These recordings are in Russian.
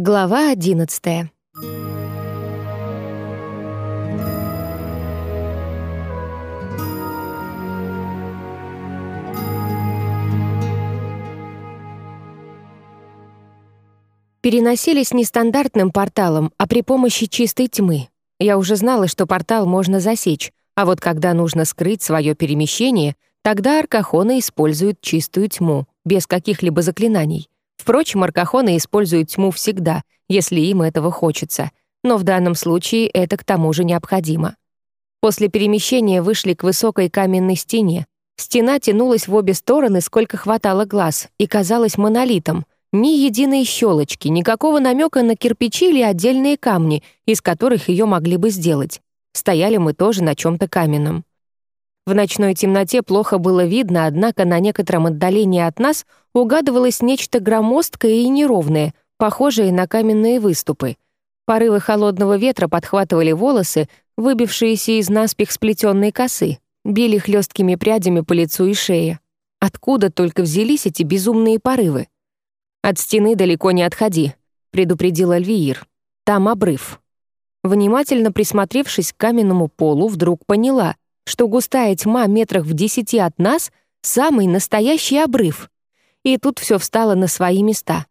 Глава одиннадцатая. Переносились не стандартным порталом, а при помощи чистой тьмы. Я уже знала, что портал можно засечь, а вот когда нужно скрыть свое перемещение, тогда аркахоны используют чистую тьму, без каких-либо заклинаний. Впрочем, аркахоны используют тьму всегда, если им этого хочется, но в данном случае это к тому же необходимо. После перемещения вышли к высокой каменной стене. Стена тянулась в обе стороны, сколько хватало глаз, и казалась монолитом — ни единой щелочки, никакого намека на кирпичи или отдельные камни, из которых ее могли бы сделать. Стояли мы тоже на чем-то каменном. В ночной темноте плохо было видно, однако на некотором отдалении от нас угадывалось нечто громоздкое и неровное, похожее на каменные выступы. Порывы холодного ветра подхватывали волосы, выбившиеся из наспех сплетенной косы, били хлесткими прядями по лицу и шее. Откуда только взялись эти безумные порывы? «От стены далеко не отходи», — предупредил Альвиир. «Там обрыв». Внимательно присмотревшись к каменному полу, вдруг поняла, что густая тьма метрах в десяти от нас — самый настоящий обрыв. И тут все встало на свои места.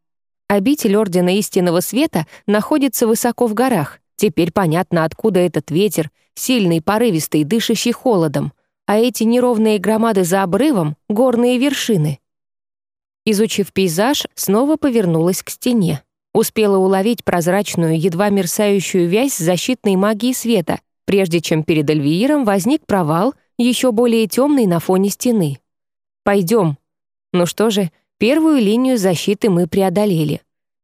Обитель Ордена Истинного Света находится высоко в горах. Теперь понятно, откуда этот ветер, сильный, порывистый, дышащий холодом. А эти неровные громады за обрывом — горные вершины — Изучив пейзаж, снова повернулась к стене. Успела уловить прозрачную, едва мерцающую вязь защитной магии света, прежде чем перед Альвииром возник провал, еще более темный на фоне стены. «Пойдем». Ну что же, первую линию защиты мы преодолели.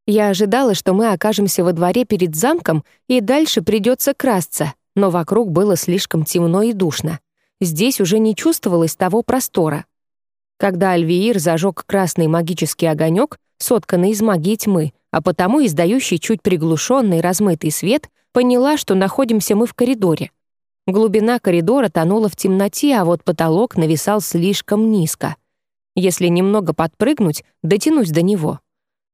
Я ожидала, что мы окажемся во дворе перед замком, и дальше придется красться, но вокруг было слишком темно и душно. Здесь уже не чувствовалось того простора. Когда Альвиир зажег красный магический огонек, сотканный из магии тьмы, а потому издающий чуть приглушенный размытый свет, поняла, что находимся мы в коридоре. Глубина коридора тонула в темноте, а вот потолок нависал слишком низко. Если немного подпрыгнуть, дотянусь до него.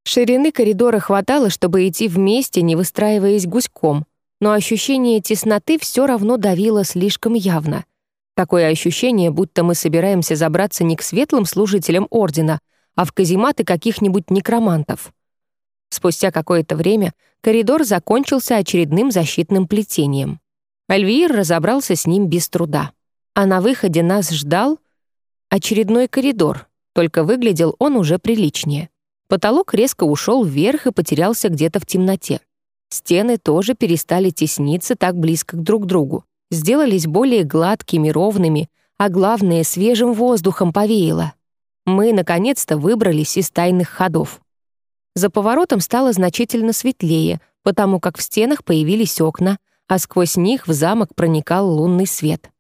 Ширины коридора хватало, чтобы идти вместе, не выстраиваясь гуськом, но ощущение тесноты все равно давило слишком явно. Такое ощущение, будто мы собираемся забраться не к светлым служителям Ордена, а в казематы каких-нибудь некромантов. Спустя какое-то время коридор закончился очередным защитным плетением. Альвиир разобрался с ним без труда. А на выходе нас ждал очередной коридор, только выглядел он уже приличнее. Потолок резко ушел вверх и потерялся где-то в темноте. Стены тоже перестали тесниться так близко друг к другу сделались более гладкими, ровными, а главное, свежим воздухом повеяло. Мы, наконец-то, выбрались из тайных ходов. За поворотом стало значительно светлее, потому как в стенах появились окна, а сквозь них в замок проникал лунный свет.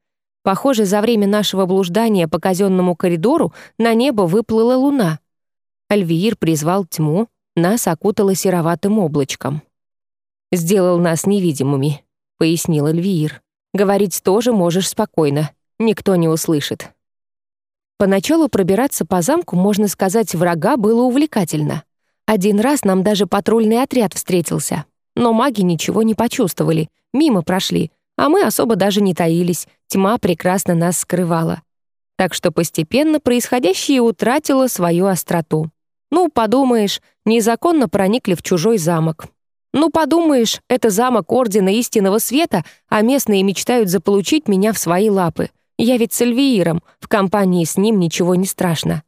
Похоже, за время нашего блуждания по казенному коридору на небо выплыла луна. Альвиир призвал тьму, нас окутало сероватым облачком. «Сделал нас невидимыми», — пояснил Альвиир. Говорить тоже можешь спокойно. Никто не услышит. Поначалу пробираться по замку, можно сказать, врага было увлекательно. Один раз нам даже патрульный отряд встретился. Но маги ничего не почувствовали, мимо прошли, а мы особо даже не таились, тьма прекрасно нас скрывала. Так что постепенно происходящее утратило свою остроту. Ну, подумаешь, незаконно проникли в чужой замок. Ну, подумаешь, это замок Ордена Истинного Света, а местные мечтают заполучить меня в свои лапы. Я ведь с Эльвииром, в компании с ним ничего не страшно.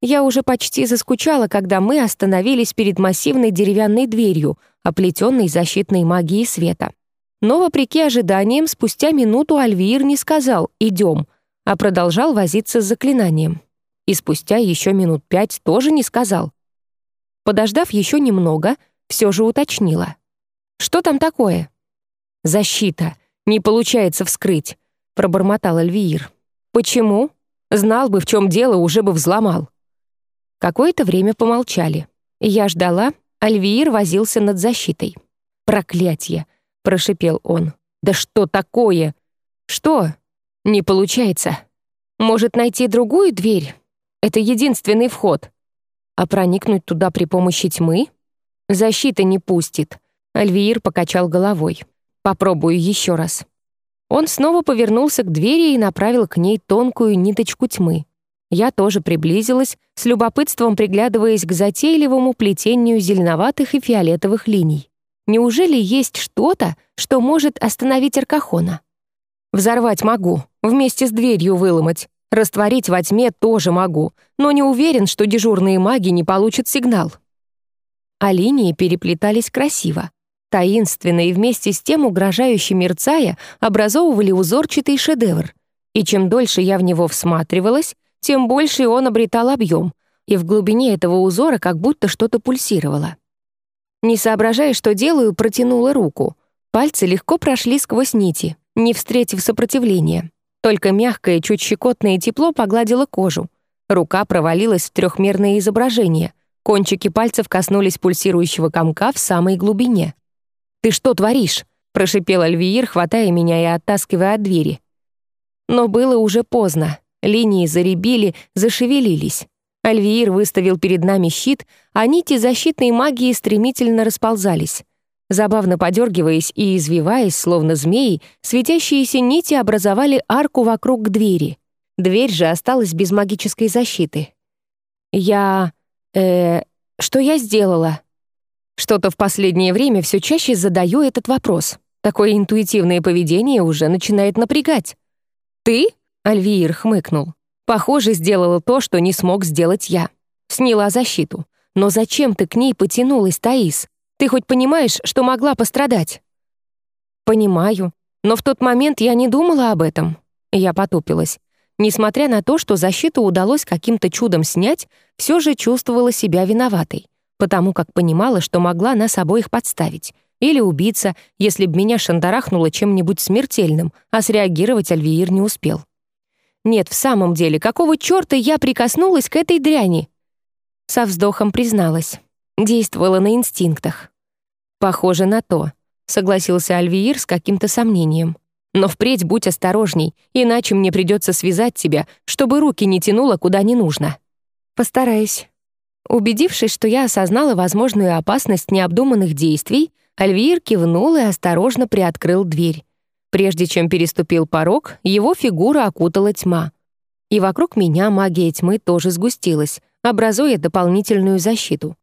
Я уже почти заскучала, когда мы остановились перед массивной деревянной дверью, оплетенной защитной магией света. Но, вопреки ожиданиям, спустя минуту Альвиир не сказал «идем», а продолжал возиться с заклинанием. И спустя еще минут пять тоже не сказал. Подождав еще немного — все же уточнила. «Что там такое?» «Защита. Не получается вскрыть», — пробормотал Альвиир. «Почему? Знал бы, в чем дело, уже бы взломал». Какое-то время помолчали. Я ждала, Альвиир возился над защитой. «Проклятье!» — прошипел он. «Да что такое?» «Что?» «Не получается. Может, найти другую дверь? Это единственный вход. А проникнуть туда при помощи тьмы?» «Защита не пустит». Альвиир покачал головой. «Попробую еще раз». Он снова повернулся к двери и направил к ней тонкую ниточку тьмы. Я тоже приблизилась, с любопытством приглядываясь к затейливому плетению зеленоватых и фиолетовых линий. Неужели есть что-то, что может остановить Аркахона? Взорвать могу, вместе с дверью выломать. Растворить во тьме тоже могу, но не уверен, что дежурные маги не получат сигнал. А линии переплетались красиво. Таинственно и вместе с тем угрожающе мерцая образовывали узорчатый шедевр. И чем дольше я в него всматривалась, тем больше он обретал объем, и в глубине этого узора как будто что-то пульсировало. Не соображая, что делаю, протянула руку. Пальцы легко прошли сквозь нити, не встретив сопротивления. Только мягкое, чуть щекотное тепло погладило кожу. Рука провалилась в трехмерное изображение. Кончики пальцев коснулись пульсирующего комка в самой глубине. «Ты что творишь?» — прошипел Альвиир, хватая меня и оттаскивая от двери. Но было уже поздно. Линии заребили, зашевелились. Альвиир выставил перед нами щит, а нити защитной магии стремительно расползались. Забавно подергиваясь и извиваясь, словно змеи, светящиеся нити образовали арку вокруг двери. Дверь же осталась без магической защиты. Я... э... что я сделала? Что-то в последнее время все чаще задаю этот вопрос. Такое интуитивное поведение уже начинает напрягать. «Ты?» — Альвиир хмыкнул. «Похоже, сделала то, что не смог сделать я. Сняла защиту. Но зачем ты к ней потянулась, Таис? Ты хоть понимаешь, что могла пострадать?» «Понимаю. Но в тот момент я не думала об этом». Я потупилась. Несмотря на то, что защиту удалось каким-то чудом снять, все же чувствовала себя виноватой, потому как понимала, что могла нас обоих подставить. Или убиться, если б меня шандарахнуло чем-нибудь смертельным, а среагировать Альвиир не успел. Нет, в самом деле, какого чёрта я прикоснулась к этой дряни? Со вздохом призналась. Действовала на инстинктах. «Похоже на то», — согласился Альвиир с каким-то сомнением. «Но впредь будь осторожней, иначе мне придется связать тебя, чтобы руки не тянуло куда не нужно». «Постараюсь». Убедившись, что я осознала возможную опасность необдуманных действий, Альвиир кивнул и осторожно приоткрыл дверь. Прежде чем переступил порог, его фигура окутала тьма. И вокруг меня магия тьмы тоже сгустилась, образуя дополнительную защиту.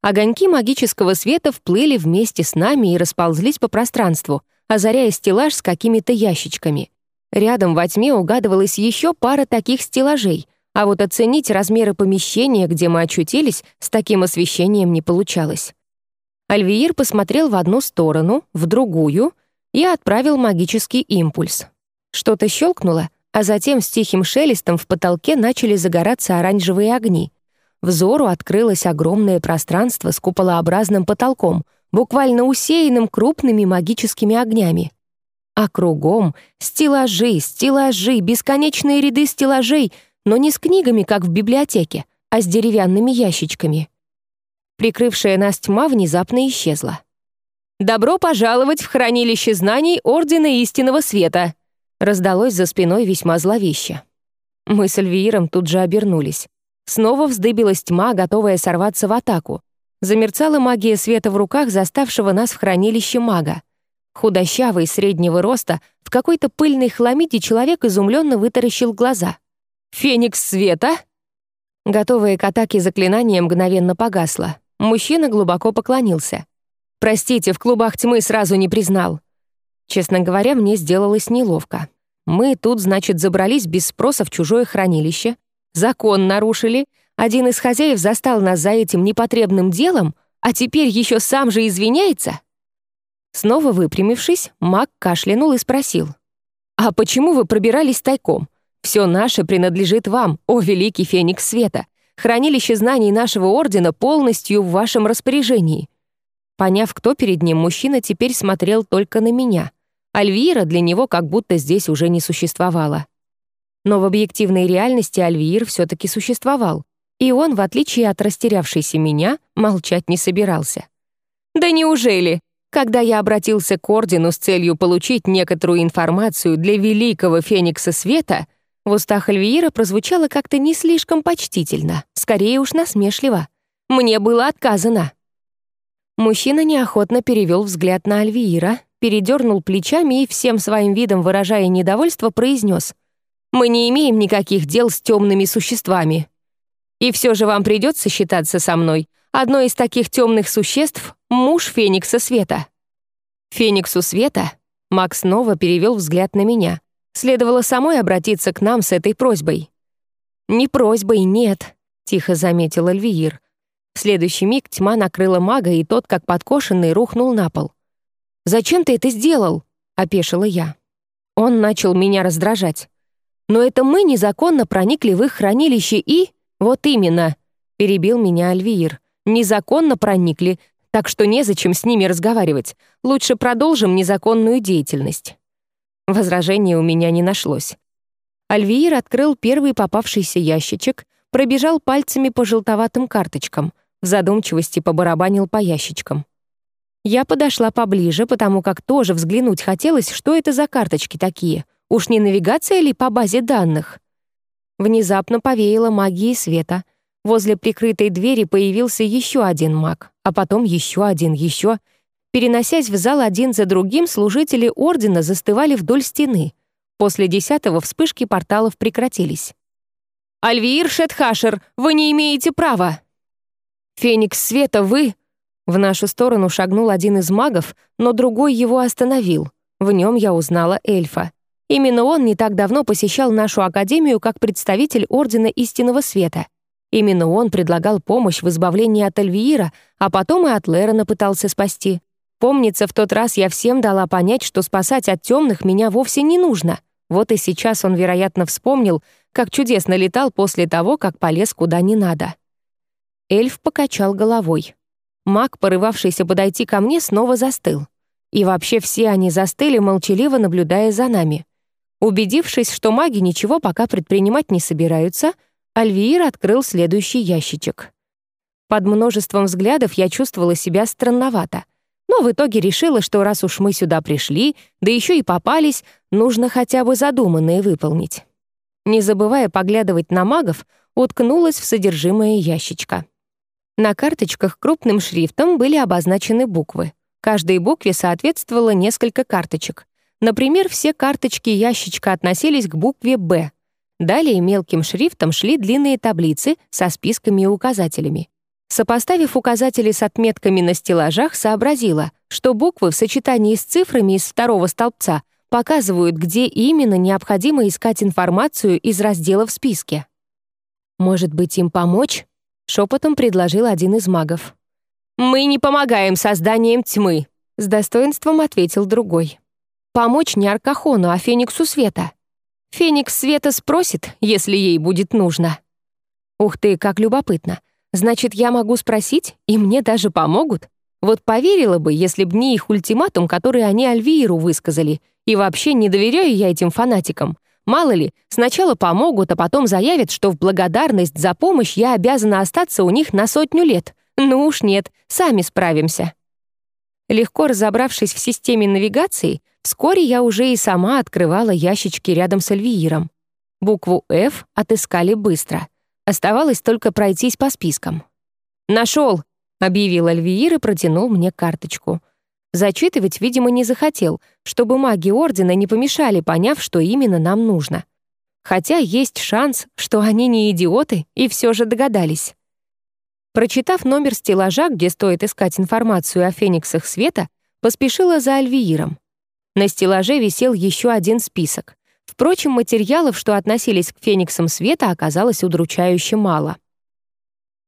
Огоньки магического света вплыли вместе с нами и расползлись по пространству, озаряя стеллаж с какими-то ящичками. Рядом во тьме угадывалась еще пара таких стеллажей, а вот оценить размеры помещения, где мы очутились, с таким освещением не получалось. Альвиир посмотрел в одну сторону, в другую и отправил магический импульс. Что-то щелкнуло, а затем с тихим шелестом в потолке начали загораться оранжевые огни. Взору открылось огромное пространство с куполообразным потолком, буквально усеянным крупными магическими огнями. А кругом стеллажи, стеллажи, бесконечные ряды стеллажей, но не с книгами, как в библиотеке, а с деревянными ящичками. Прикрывшая нас тьма внезапно исчезла. «Добро пожаловать в хранилище знаний Ордена Истинного Света!» раздалось за спиной весьма зловеще. Мы с Альвииром тут же обернулись. Снова вздыбилась тьма, готовая сорваться в атаку. Замерцала магия света в руках заставшего нас в хранилище мага. Худощавый, среднего роста, в какой-то пыльной хламиде человек изумленно вытаращил глаза. «Феникс света?» Готовое к атаке заклинание мгновенно погасло. Мужчина глубоко поклонился. «Простите, в клубах тьмы сразу не признал». Честно говоря, мне сделалось неловко. Мы тут, значит, забрались без спроса в чужое хранилище, Закон нарушили, один из хозяев застал нас за этим непотребным делом, а теперь еще сам же извиняется?» Снова выпрямившись, маг кашлянул и спросил. «А почему вы пробирались тайком? Все наше принадлежит вам, о великий феникс света. Хранилище знаний нашего ордена полностью в вашем распоряжении». Поняв, кто перед ним, мужчина теперь смотрел только на меня. Альвира для него как будто здесь уже не существовала. Но в объективной реальности Альвиир все-таки существовал, и он, в отличие от растерявшейся меня, молчать не собирался. «Да неужели? Когда я обратился к Ордену с целью получить некоторую информацию для великого Феникса Света, в устах Альвиира прозвучало как-то не слишком почтительно, скорее уж насмешливо. Мне было отказано. Мужчина неохотно перевел взгляд на Альвиира, передернул плечами и всем своим видом, выражая недовольство, произнес «Мы не имеем никаких дел с темными существами. И все же вам придется считаться со мной. Одно из таких темных существ — муж Феникса Света». «Фениксу Света?» Макс снова перевел взгляд на меня. Следовало самой обратиться к нам с этой просьбой. «Не просьбой, нет», — тихо заметил Альвиир. В следующий миг тьма накрыла мага, и тот, как подкошенный, рухнул на пол. «Зачем ты это сделал?» — опешила я. Он начал меня раздражать. «Но это мы незаконно проникли в их хранилище и...» «Вот именно», — перебил меня Альвиир. «Незаконно проникли, так что незачем с ними разговаривать. Лучше продолжим незаконную деятельность». Возражения у меня не нашлось. Альвиир открыл первый попавшийся ящичек, пробежал пальцами по желтоватым карточкам, в задумчивости побарабанил по ящичкам. Я подошла поближе, потому как тоже взглянуть хотелось, что это за карточки такие. Уж не навигация ли по базе данных? Внезапно повеяло магией света. Возле прикрытой двери появился еще один маг, а потом еще один, еще. Переносясь в зал один за другим, служители Ордена застывали вдоль стены. После десятого вспышки порталов прекратились. «Альвиир Шетхашер, вы не имеете права!» «Феникс Света, вы...» В нашу сторону шагнул один из магов, но другой его остановил. В нем я узнала эльфа. Именно он не так давно посещал нашу академию как представитель Ордена Истинного Света. Именно он предлагал помощь в избавлении от Альвиира, а потом и от Лерона пытался спасти. Помнится, в тот раз я всем дала понять, что спасать от темных меня вовсе не нужно. Вот и сейчас он, вероятно, вспомнил, как чудесно летал после того, как полез куда не надо. Эльф покачал головой. Маг, порывавшийся подойти ко мне, снова застыл. И вообще все они застыли, молчаливо наблюдая за нами. Убедившись, что маги ничего пока предпринимать не собираются, Альвиир открыл следующий ящичек. Под множеством взглядов я чувствовала себя странновато, но в итоге решила, что раз уж мы сюда пришли, да еще и попались, нужно хотя бы задуманное выполнить. Не забывая поглядывать на магов, уткнулась в содержимое ящичка. На карточках крупным шрифтом были обозначены буквы. Каждой букве соответствовало несколько карточек. Например, все карточки ящичка относились к букве «Б». Далее мелким шрифтом шли длинные таблицы со списками и указателями. Сопоставив указатели с отметками на стеллажах, сообразила, что буквы в сочетании с цифрами из второго столбца показывают, где именно необходимо искать информацию из раздела в списке. Может быть, им помочь? Шепотом предложил один из магов. «Мы не помогаем созданием тьмы», — с достоинством ответил другой. «Помочь не Аркахону, а Фениксу Света. Феникс Света спросит, если ей будет нужно». «Ух ты, как любопытно. Значит, я могу спросить, и мне даже помогут? Вот поверила бы, если б не их ультиматум, который они Альвиеру высказали. И вообще не доверяю я этим фанатикам. Мало ли, сначала помогут, а потом заявят, что в благодарность за помощь я обязана остаться у них на сотню лет. Ну уж нет, сами справимся. Легко разобравшись в системе навигации, вскоре я уже и сама открывала ящички рядом с Альвииром. Букву «Ф» отыскали быстро. Оставалось только пройтись по спискам. «Нашел!» — объявил Альвиир и протянул мне карточку — Зачитывать, видимо, не захотел, чтобы маги Ордена не помешали, поняв, что именно нам нужно. Хотя есть шанс, что они не идиоты и все же догадались. Прочитав номер стеллажа, где стоит искать информацию о фениксах света, поспешила за Альвииром. На стеллаже висел еще один список. Впрочем, материалов, что относились к фениксам света, оказалось удручающе мало.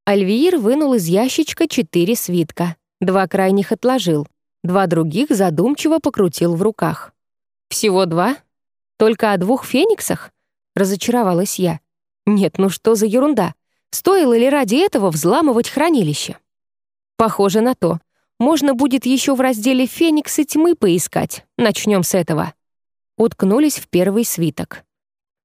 Альвиир вынул из ящичка четыре свитка. Два крайних отложил. Два других задумчиво покрутил в руках. «Всего два? Только о двух фениксах?» — разочаровалась я. «Нет, ну что за ерунда? Стоило ли ради этого взламывать хранилище?» «Похоже на то. Можно будет еще в разделе «Фениксы тьмы» поискать. Начнем с этого». Уткнулись в первый свиток.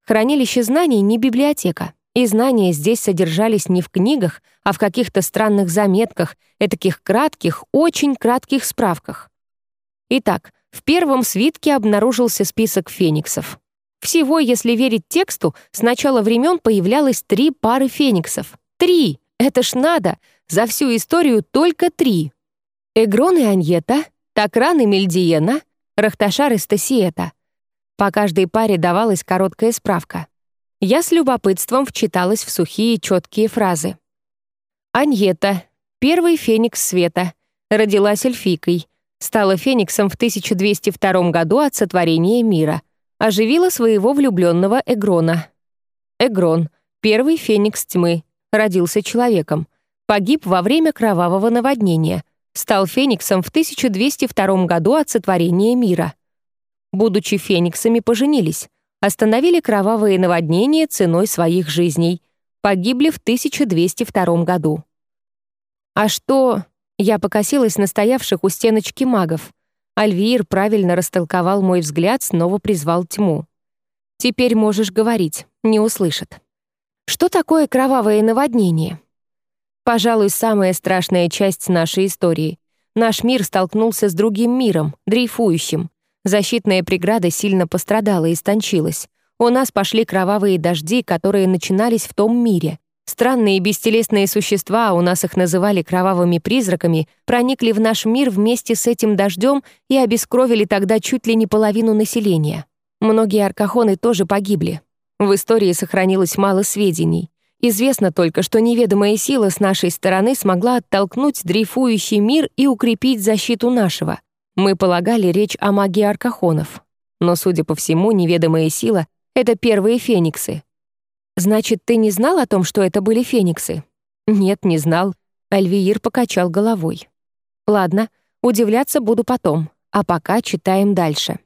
Хранилище знаний не библиотека. И знания здесь содержались не в книгах, а в каких-то странных заметках, этаких кратких, очень кратких справках. Итак, в первом свитке обнаружился список фениксов. Всего, если верить тексту, с начала времен появлялось три пары фениксов. Три! Это ж надо! За всю историю только три. Эгрон и Аньета, Такран и Мельдиена, Рахташар и Стасиета. По каждой паре давалась короткая справка. Я с любопытством вчиталась в сухие четкие фразы. Аньета, первый феникс света, родилась эльфийкой, стала фениксом в 1202 году от сотворения мира, оживила своего влюбленного Эгрона. Эгрон, первый феникс тьмы, родился человеком, погиб во время кровавого наводнения, стал фениксом в 1202 году от сотворения мира. Будучи фениксами, поженились, остановили кровавые наводнения ценой своих жизней, погибли в 1202 году. А что... Я покосилась на стоявших у стеночки магов. Альвир правильно растолковал мой взгляд, снова призвал тьму. «Теперь можешь говорить, не услышат». Что такое кровавое наводнение? Пожалуй, самая страшная часть нашей истории. Наш мир столкнулся с другим миром, дрейфующим. Защитная преграда сильно пострадала и истончилась. У нас пошли кровавые дожди, которые начинались в том мире. Странные бестелесные существа, у нас их называли кровавыми призраками, проникли в наш мир вместе с этим дождем и обескровили тогда чуть ли не половину населения. Многие аркахоны тоже погибли. В истории сохранилось мало сведений. Известно только, что неведомая сила с нашей стороны смогла оттолкнуть дрейфующий мир и укрепить защиту нашего. Мы полагали речь о магии аркахонов. Но, судя по всему, неведомая сила — это первые фениксы — «Значит, ты не знал о том, что это были фениксы?» «Нет, не знал». Альвиир покачал головой. «Ладно, удивляться буду потом, а пока читаем дальше».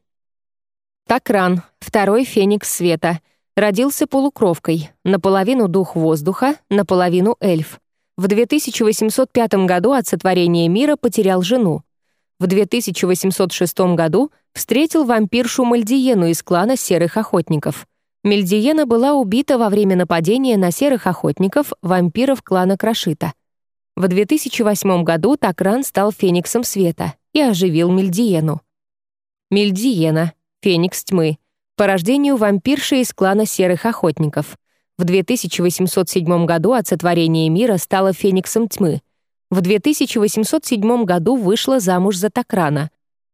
Такран, второй феникс света, родился полукровкой, наполовину дух воздуха, наполовину эльф. В 2805 году от сотворения мира потерял жену. В 2806 году встретил вампиршу Мальдиену из клана Серых Охотников — Мельдиена была убита во время нападения на серых охотников, вампиров клана Крашита. В 2008 году Такран стал Фениксом Света и оживил Мельдиену. Мельдиена, Феникс Тьмы, по рождению вампирши из клана Серых Охотников. В 2807 году от сотворения мира стала Фениксом Тьмы. В 2807 году вышла замуж за Такрана.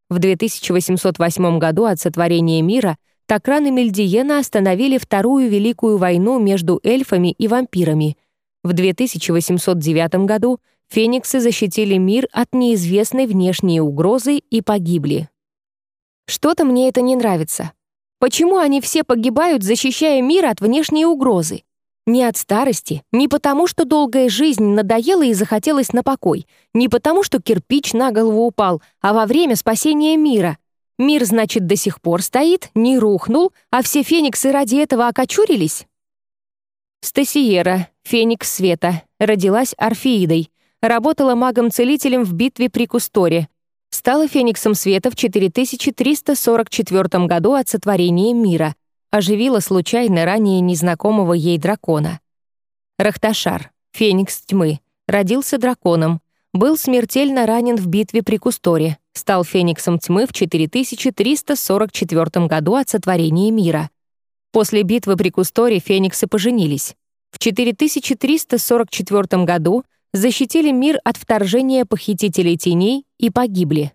В 2808 году от сотворения мира — Такран и Мельдиена остановили Вторую Великую войну между эльфами и вампирами. В 2809 году фениксы защитили мир от неизвестной внешней угрозы и погибли. Что-то мне это не нравится. Почему они все погибают, защищая мир от внешней угрозы? Не от старости, не потому, что долгая жизнь надоела и захотелось на покой, не потому, что кирпич на голову упал, а во время спасения мира — Мир, значит, до сих пор стоит, не рухнул, а все фениксы ради этого окочурились? Стасиера, феникс света, родилась Орфеидой, работала магом-целителем в битве при Кусторе, стала фениксом света в 4344 году от сотворения мира, оживила случайно ранее незнакомого ей дракона. Рахташар, феникс тьмы, родился драконом, был смертельно ранен в битве при Кусторе, стал фениксом тьмы в 4344 году от сотворения мира. После битвы при Кусторе фениксы поженились. В 4344 году защитили мир от вторжения похитителей теней и погибли.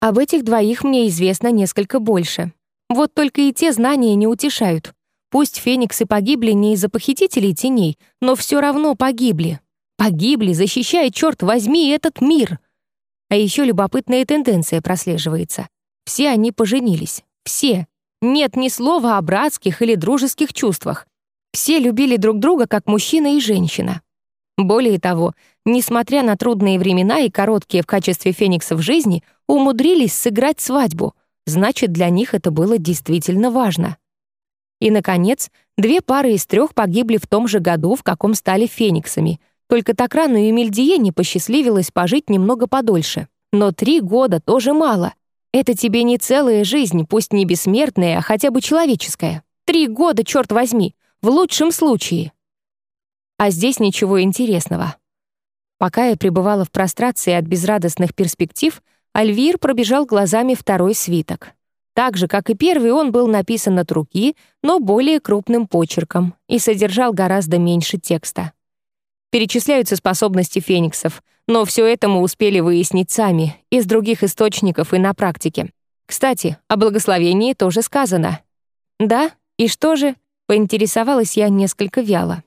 Об этих двоих мне известно несколько больше. Вот только и те знания не утешают. Пусть фениксы погибли не из-за похитителей теней, но все равно погибли. Погибли, защищая, черт возьми, этот мир. А еще любопытная тенденция прослеживается. Все они поженились. Все. Нет ни слова о братских или дружеских чувствах. Все любили друг друга как мужчина и женщина. Более того, несмотря на трудные времена и короткие в качестве фениксов жизни, умудрились сыграть свадьбу. Значит, для них это было действительно важно. И, наконец, две пары из трех погибли в том же году, в каком стали фениксами, только Такрану и Мельдиене посчастливилось пожить немного подольше. Но три года тоже мало. Это тебе не целая жизнь, пусть не бессмертная, а хотя бы человеческая. Три года, черт возьми, в лучшем случае. А здесь ничего интересного. Пока я пребывала в прострации от безрадостных перспектив, Альвир пробежал глазами второй свиток. Так же, как и первый, он был написан от руки, но более крупным почерком и содержал гораздо меньше текста. Перечисляются способности фениксов. Но все это мы успели выяснить сами, из других источников и на практике. Кстати, о благословении тоже сказано. Да, и что же? Поинтересовалась я несколько вяло.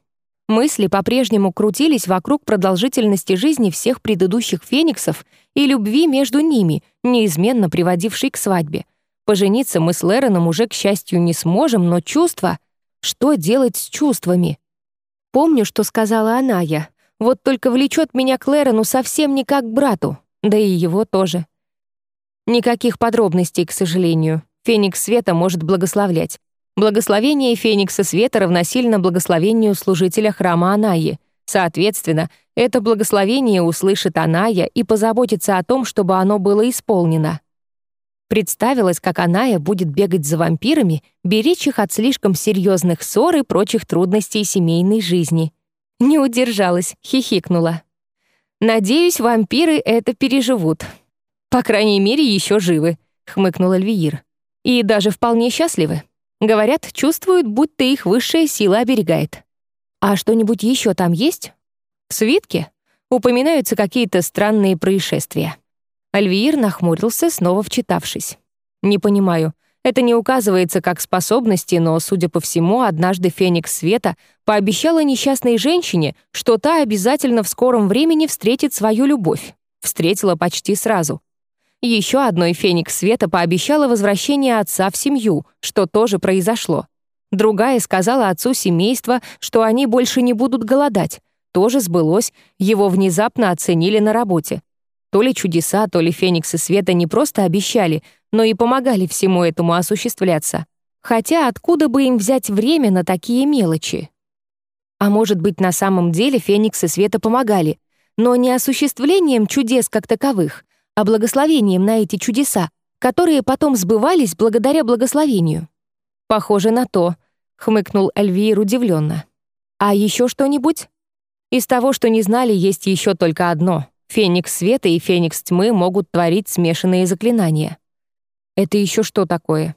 Мысли по-прежнему крутились вокруг продолжительности жизни всех предыдущих фениксов и любви между ними, неизменно приводившей к свадьбе. Пожениться мы с Лероном уже, к счастью, не сможем, но чувства... Что делать с чувствами? Помню, что сказала Аная. Вот только влечет меня к Лерону совсем не как к брату, да и его тоже. Никаких подробностей, к сожалению. Феникс Света может благословлять. Благословение Феникса Света равносильно благословению служителя храма Анаи. Соответственно, это благословение услышит Аная и позаботится о том, чтобы оно было исполнено. Представилось, как Аная будет бегать за вампирами, беречь их от слишком серьезных ссор и прочих трудностей семейной жизни. Не удержалась, хихикнула. «Надеюсь, вампиры это переживут. По крайней мере, еще живы», — хмыкнул Эльвиир. «И даже вполне счастливы». Говорят, чувствуют, будто их высшая сила оберегает. А что-нибудь еще там есть? В свитке упоминаются какие-то странные происшествия. Альвиир нахмурился, снова вчитавшись. «Не понимаю. Это не указывается как способности, но, судя по всему, однажды Феникс Света пообещала несчастной женщине, что та обязательно в скором времени встретит свою любовь. Встретила почти сразу. Еще одной Феникс Света пообещала возвращение отца в семью, что тоже произошло. Другая сказала отцу семейства, что они больше не будут голодать. Тоже сбылось, его внезапно оценили на работе. То ли чудеса, то ли Фениксы Света не просто обещали, но и помогали всему этому осуществляться. Хотя откуда бы им взять время на такие мелочи? А может быть, на самом деле Фениксы Света помогали, но не осуществлением чудес как таковых, а благословением на эти чудеса, которые потом сбывались благодаря благословению. «Похоже на то», — хмыкнул Эльвир удивленно. «А еще что-нибудь?» «Из того, что не знали, есть еще только одно. Феникс света и феникс тьмы могут творить смешанные заклинания». «Это еще что такое?»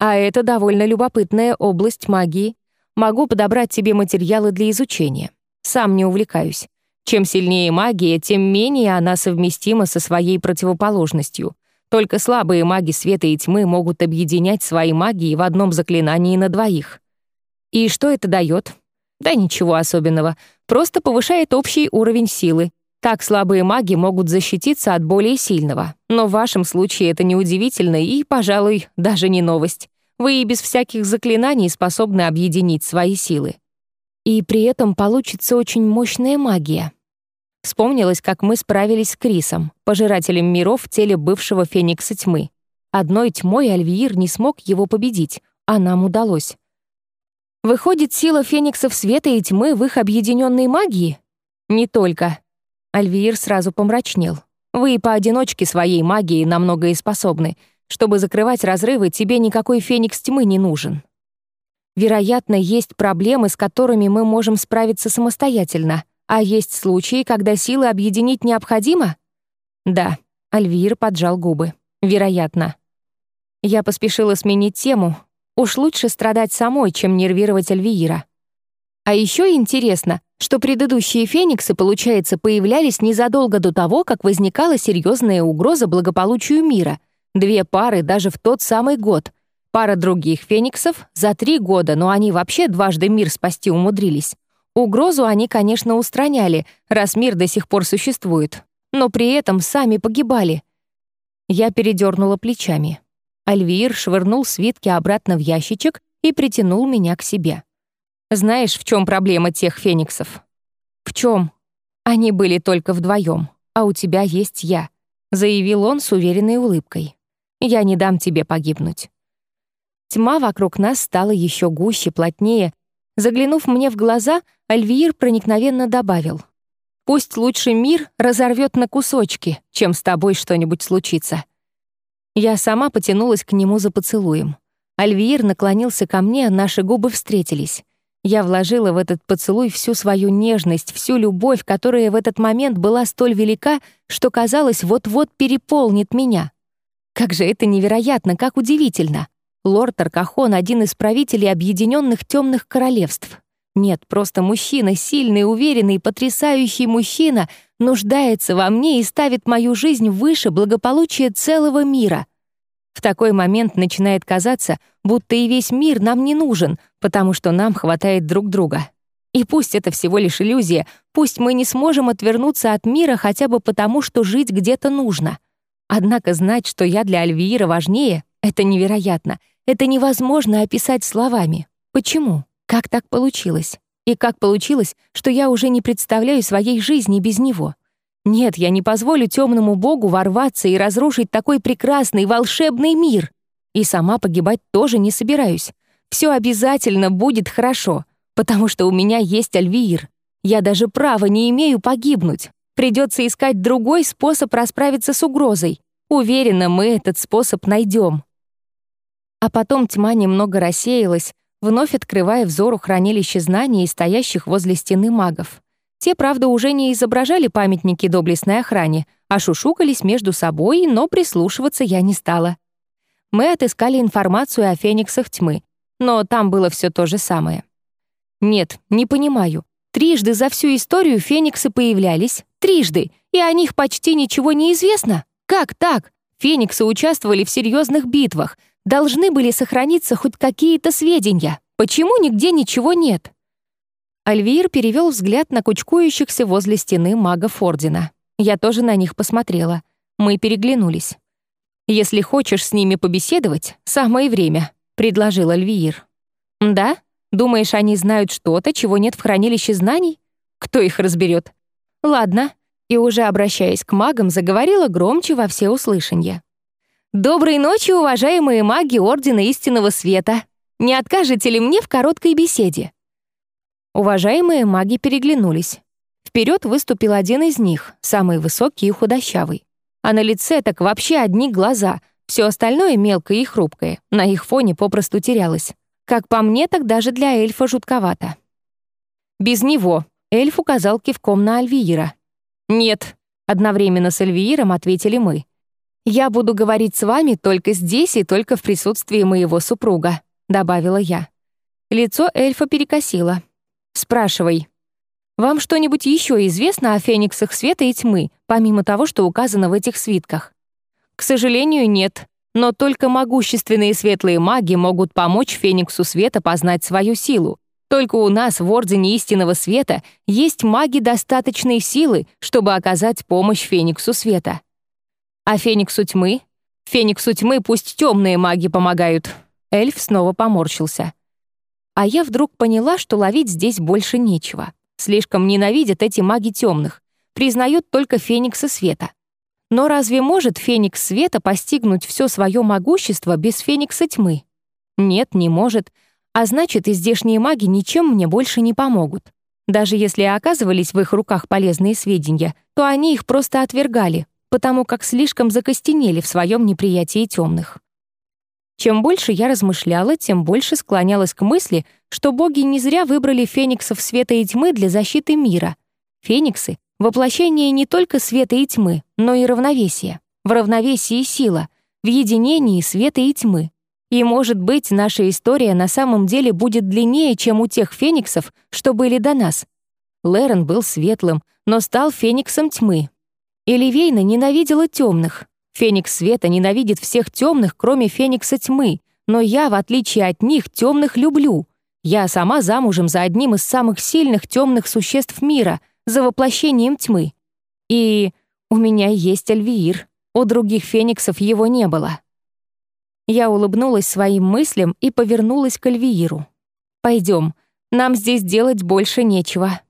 «А это довольно любопытная область магии. Могу подобрать тебе материалы для изучения. Сам не увлекаюсь. Чем сильнее магия, тем менее она совместима со своей противоположностью. Только слабые маги света и тьмы могут объединять свои магии в одном заклинании на двоих. И что это дает? Да ничего особенного. Просто повышает общий уровень силы. Так слабые маги могут защититься от более сильного. Но в вашем случае это неудивительно и, пожалуй, даже не новость. Вы и без всяких заклинаний способны объединить свои силы. И при этом получится очень мощная магия. Вспомнилось, как мы справились с Крисом, пожирателем миров в теле бывшего Феникса Тьмы. Одной тьмой Альвиир не смог его победить, а нам удалось. Выходит, сила Фениксов Света и Тьмы в их объединенной магии? Не только. Альвиир сразу помрачнел. Вы и поодиночке своей магией намного и способны. Чтобы закрывать разрывы, тебе никакой Феникс Тьмы не нужен. Вероятно, есть проблемы, с которыми мы можем справиться самостоятельно, а есть случаи, когда силы объединить необходимо? Да, Альвир поджал губы. Вероятно. Я поспешила сменить тему. Уж лучше страдать самой, чем нервировать Альвиира. А еще интересно, что предыдущие фениксы, получается, появлялись незадолго до того, как возникала серьезная угроза благополучию мира. Две пары даже в тот самый год — Пара других фениксов за три года, но они вообще дважды мир спасти умудрились. Угрозу они, конечно, устраняли, раз мир до сих пор существует, но при этом сами погибали. Я передернула плечами. Альвир швырнул свитки обратно в ящичек и притянул меня к себе. Знаешь, в чем проблема тех фениксов? В чем? Они были только вдвоем, а у тебя есть я, заявил он с уверенной улыбкой. Я не дам тебе погибнуть. Тьма вокруг нас стала еще гуще, плотнее. Заглянув мне в глаза, Альвиир проникновенно добавил. «Пусть лучше мир разорвет на кусочки, чем с тобой что-нибудь случится». Я сама потянулась к нему за поцелуем. Альвиир наклонился ко мне, наши губы встретились. Я вложила в этот поцелуй всю свою нежность, всю любовь, которая в этот момент была столь велика, что казалось, вот-вот переполнит меня. Как же это невероятно, как удивительно. Лорд Аркахон — один из правителей Объединенных Темных Королевств. Нет, просто мужчина, сильный, уверенный, потрясающий мужчина, нуждается во мне и ставит мою жизнь выше благополучия целого мира. В такой момент начинает казаться, будто и весь мир нам не нужен, потому что нам хватает друг друга. И пусть это всего лишь иллюзия, пусть мы не сможем отвернуться от мира хотя бы потому, что жить где-то нужно. Однако знать, что я для Альвиира важнее, это невероятно. Это невозможно описать словами. Почему? Как так получилось? И как получилось, что я уже не представляю своей жизни без него? Нет, я не позволю темному богу ворваться и разрушить такой прекрасный волшебный мир. И сама погибать тоже не собираюсь. Все обязательно будет хорошо, потому что у меня есть Альвиир. Я даже права не имею погибнуть. Придется искать другой способ расправиться с угрозой. Уверена, мы этот способ найдем. А потом тьма немного рассеялась, вновь открывая взору хранилище знаний стоящих возле стены магов. Те, правда, уже не изображали памятники доблестной охране, а шушукались между собой, но прислушиваться я не стала. Мы отыскали информацию о фениксах тьмы, но там было все то же самое. Нет, не понимаю. Трижды за всю историю фениксы появлялись, трижды, и о них почти ничего не известно. Как так? Фениксы участвовали в серьезных битвах, должны были сохраниться хоть какие-то сведения. Почему нигде ничего нет? Альвир перевел взгляд на кучкующихся возле стены магов Ордена. Я тоже на них посмотрела. Мы переглянулись. «Если хочешь с ними побеседовать, самое время», — предложил Альвиир. «Да? Думаешь, они знают что-то, чего нет в хранилище знаний? Кто их разберет? Ладно». И уже обращаясь к магам, заговорила громче во всеуслышание. «Доброй ночи, уважаемые маги Ордена Истинного Света! Не откажете ли мне в короткой беседе?» Уважаемые маги переглянулись. Вперед выступил один из них, самый высокий и худощавый. А на лице так вообще одни глаза, все остальное мелкое и хрупкое, на их фоне попросту терялось. Как по мне, так даже для эльфа жутковато. «Без него», — эльф указал кивком на Альвиира. «Нет», — одновременно с Альвииром ответили мы. «Я буду говорить с вами только здесь и только в присутствии моего супруга», — добавила я. Лицо эльфа перекосило. Спрашивай. Вам что-нибудь еще известно о фениксах света и тьмы, помимо того, что указано в этих свитках? К сожалению, нет. Но только могущественные светлые маги могут помочь фениксу света познать свою силу. Только у нас в Ордене Истинного Света есть маги достаточной силы, чтобы оказать помощь Фениксу Света. А Фениксу Тьмы? Фениксу Тьмы пусть темные маги помогают. Эльф снова поморщился. А я вдруг поняла, что ловить здесь больше нечего. Слишком ненавидят эти маги темных, признают только Феникса Света. Но разве может Феникс Света постигнуть все свое могущество без Феникса Тьмы? Нет, не может. А значит, и здешние маги ничем мне больше не помогут. Даже если оказывались в их руках полезные сведения, то они их просто отвергали, потому как слишком закостенели в своем неприятии темных. Чем больше я размышляла, тем больше склонялась к мысли, что боги не зря выбрали фениксов света и тьмы для защиты мира. Фениксы — воплощение не только света и тьмы, но и равновесия. В равновесии сила, в единении света и тьмы. И, может быть, наша история на самом деле будет длиннее, чем у тех фениксов, что были до нас. Лерон был светлым, но стал фениксом тьмы. Эливейна ненавидела темных, Феникс света ненавидит всех темных, кроме Феникса тьмы, но я, в отличие от них, темных люблю. Я сама замужем за одним из самых сильных темных существ мира, за воплощением тьмы. И у меня есть Альвиир, у других фениксов его не было. Я улыбнулась своим мыслям и повернулась к Альвииру. «Пойдем, нам здесь делать больше нечего».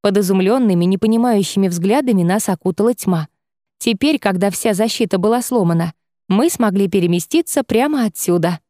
Под изумленными, непонимающими взглядами нас окутала тьма — Теперь, когда вся защита была сломана, мы смогли переместиться прямо отсюда —